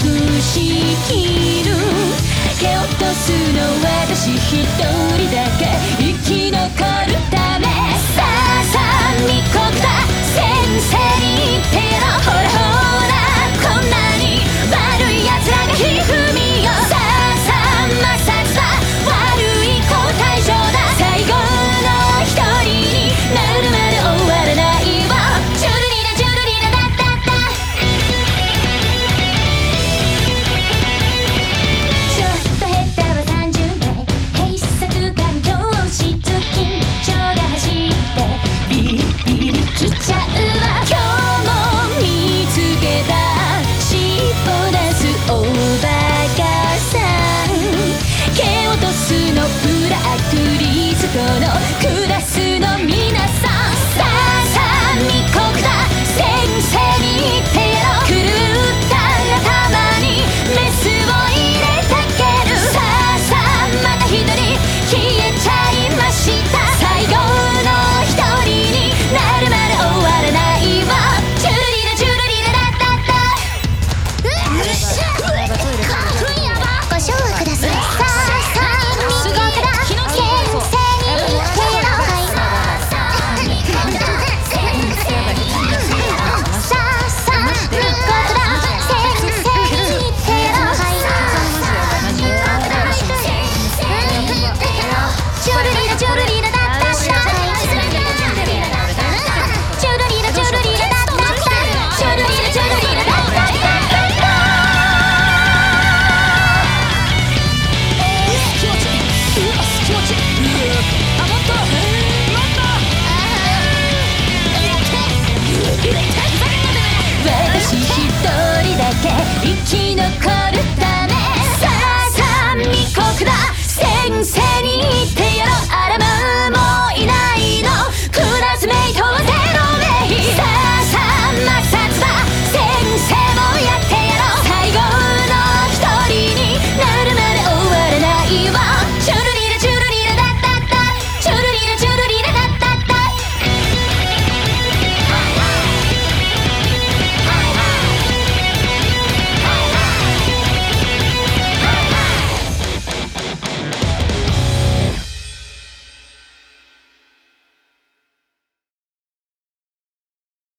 隠しきる蹴落とすのは私一人だけ